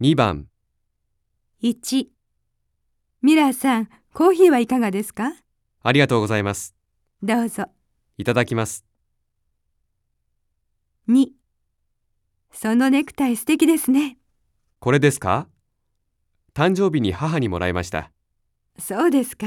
2番、1ミラーさん、コーヒーはいかがですか？ありがとうございます。どうぞ。いただきます。2そのネクタイ素敵ですね。これですか？誕生日に母にもらいました。そうですか。